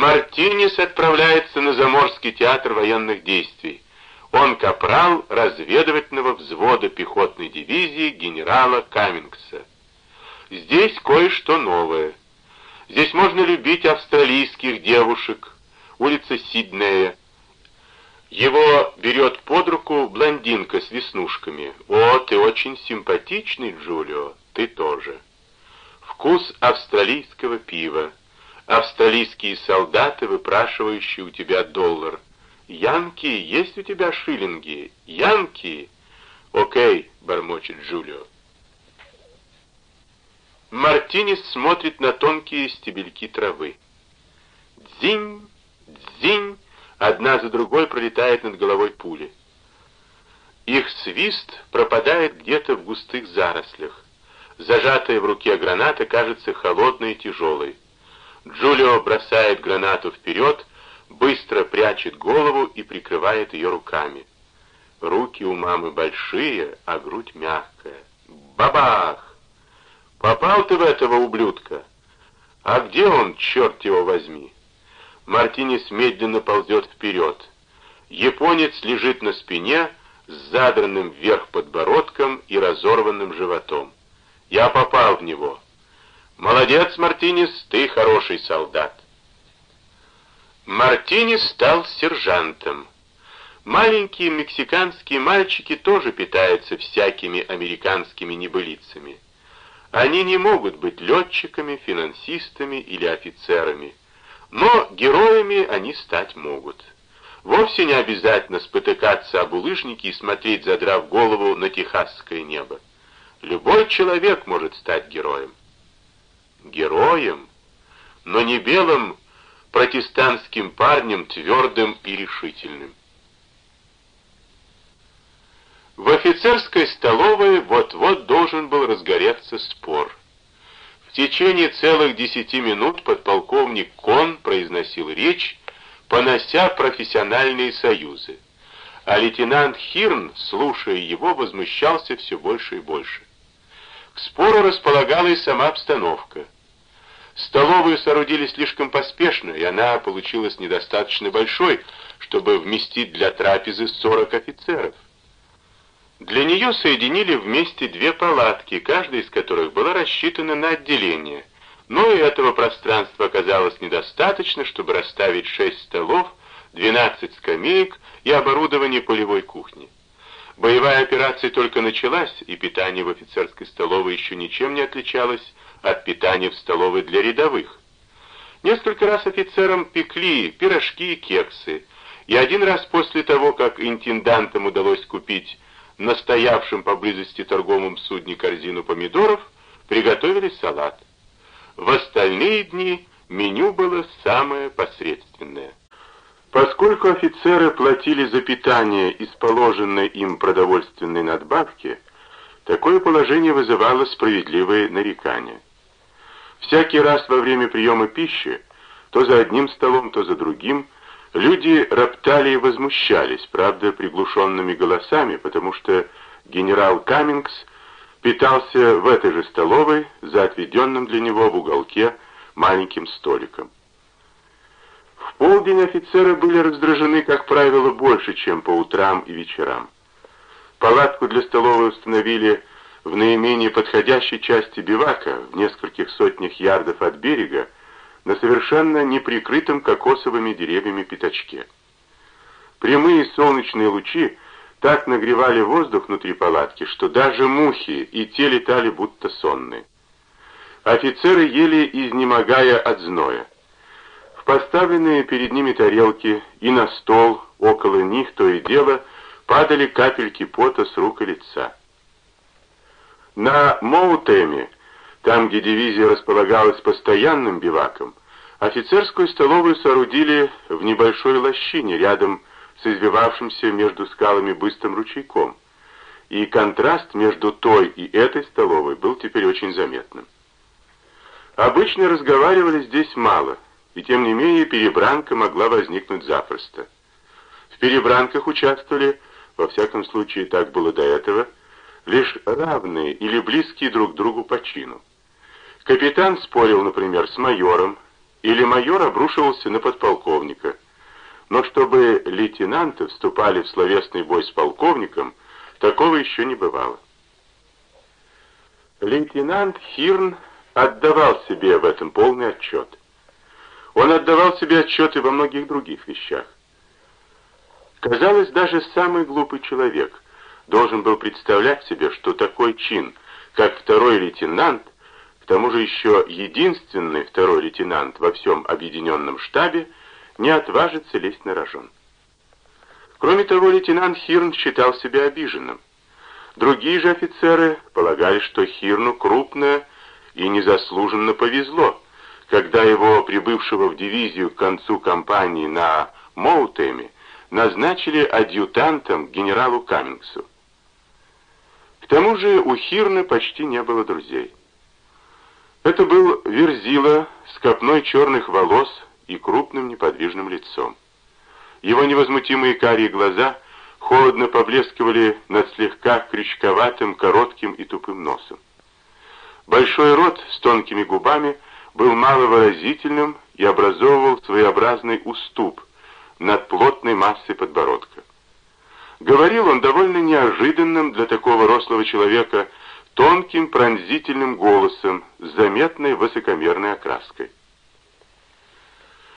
Мартинес отправляется на Заморский театр военных действий. Он капрал разведывательного взвода пехотной дивизии генерала Каммингса. Здесь кое-что новое. Здесь можно любить австралийских девушек, улица Сиднея. Его берет под руку блондинка с веснушками. «О, ты очень симпатичный, Джулио, ты тоже». Вкус австралийского пива. Австралийские солдаты, выпрашивающие у тебя доллар. «Янки, есть у тебя шиллинги? Янки!» «Окей», — бормочет Джулио. Мартинес смотрит на тонкие стебельки травы. Дзинь, дзинь, одна за другой пролетает над головой пули. Их свист пропадает где-то в густых зарослях. Зажатая в руке граната кажется холодной и тяжелой. Джулио бросает гранату вперед, быстро прячет голову и прикрывает ее руками. Руки у мамы большие, а грудь мягкая. Бабах! Попал ты в этого ублюдка? А где он, черт его возьми? Мартинес медленно ползет вперед. Японец лежит на спине с задранным вверх подбородком и разорванным животом. Я попал в него. Молодец, Мартинес, ты хороший солдат. Мартини стал сержантом. Маленькие мексиканские мальчики тоже питаются всякими американскими небылицами. Они не могут быть летчиками, финансистами или офицерами, но героями они стать могут. Вовсе не обязательно спотыкаться об улыжнике и смотреть, задрав голову на техасское небо. Любой человек может стать героем. Героем, но не белым протестантским парнем твердым и решительным. В офицерской столовой вот-вот должен был разгореться спор. В течение целых десяти минут подполковник Кон произносил речь, понося профессиональные союзы, а лейтенант Хирн, слушая его, возмущался все больше и больше. К спору располагалась сама обстановка — Столовую соорудили слишком поспешно, и она получилась недостаточно большой, чтобы вместить для трапезы 40 офицеров. Для нее соединили вместе две палатки, каждая из которых была рассчитана на отделение. Но и этого пространства оказалось недостаточно, чтобы расставить 6 столов, 12 скамеек и оборудование полевой кухни. Боевая операция только началась, и питание в офицерской столовой еще ничем не отличалось от питания в столовой для рядовых. Несколько раз офицерам пекли пирожки и кексы, и один раз после того, как интендантам удалось купить на стоявшем поблизости торговом судне корзину помидоров, приготовили салат. В остальные дни меню было самое посредственное. Поскольку офицеры платили за питание из положенной им продовольственной надбавки, такое положение вызывало справедливые нарекания. Всякий раз во время приема пищи, то за одним столом, то за другим, люди роптали и возмущались, правда, приглушенными голосами, потому что генерал Каммингс питался в этой же столовой за отведенным для него в уголке маленьким столиком. Полдень офицеры были раздражены, как правило, больше, чем по утрам и вечерам. Палатку для столовой установили в наименее подходящей части бивака, в нескольких сотнях ярдов от берега, на совершенно неприкрытом кокосовыми деревьями пятачке. Прямые солнечные лучи так нагревали воздух внутри палатки, что даже мухи и те летали будто сонные. Офицеры ели, изнемогая от зноя. Поставленные перед ними тарелки и на стол около них то и дело падали капельки пота с рук и лица. На Моутеме, там, где дивизия располагалась постоянным биваком, офицерскую столовую соорудили в небольшой лощине рядом с извивавшимся между скалами быстрым ручейком, и контраст между той и этой столовой был теперь очень заметным. Обычно разговаривали здесь мало, и тем не менее перебранка могла возникнуть запросто. В перебранках участвовали, во всяком случае так было до этого, лишь равные или близкие друг другу по чину. Капитан спорил, например, с майором, или майор обрушивался на подполковника. Но чтобы лейтенанты вступали в словесный бой с полковником, такого еще не бывало. Лейтенант Хирн отдавал себе в этом полный отчет. Он отдавал себе отчеты во многих других вещах. Казалось, даже самый глупый человек должен был представлять себе, что такой чин, как второй лейтенант, к тому же еще единственный второй лейтенант во всем объединенном штабе, не отважится лезть на рожон. Кроме того, лейтенант Хирн считал себя обиженным. Другие же офицеры полагали, что Хирну крупно и незаслуженно повезло, когда его, прибывшего в дивизию к концу кампании на Моутеме, назначили адъютантом генералу Каммингсу. К тому же у Хирна почти не было друзей. Это был Верзила с копной черных волос и крупным неподвижным лицом. Его невозмутимые карие глаза холодно поблескивали над слегка крючковатым, коротким и тупым носом. Большой рот с тонкими губами был маловыразительным и образовывал своеобразный уступ над плотной массой подбородка. Говорил он довольно неожиданным для такого рослого человека тонким пронзительным голосом с заметной высокомерной окраской.